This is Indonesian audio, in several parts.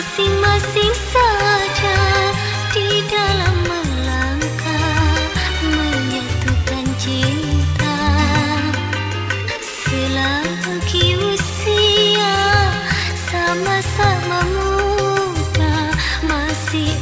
masing-masing saja di dalam melangkah menyatukan cinta. Selagi usia sama-sama muda masih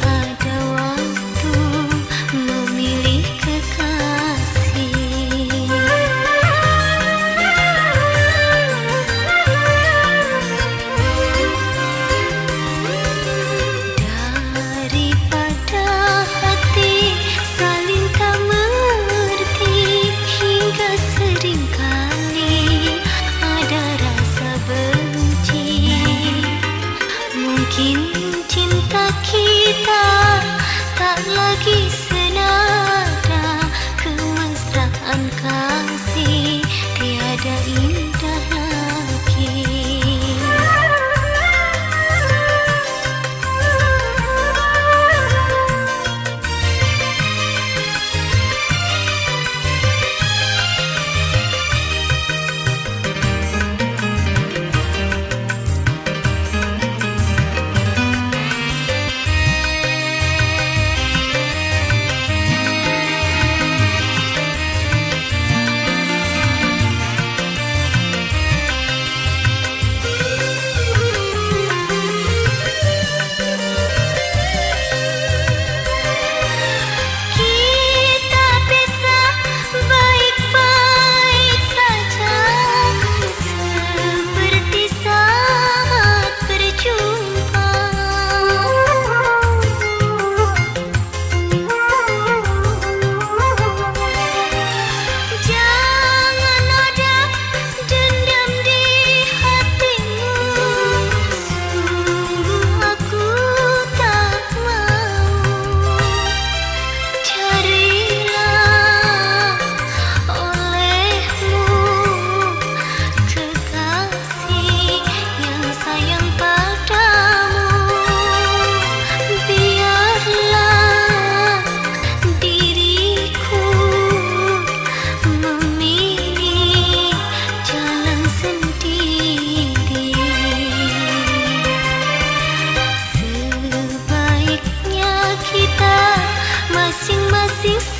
心。思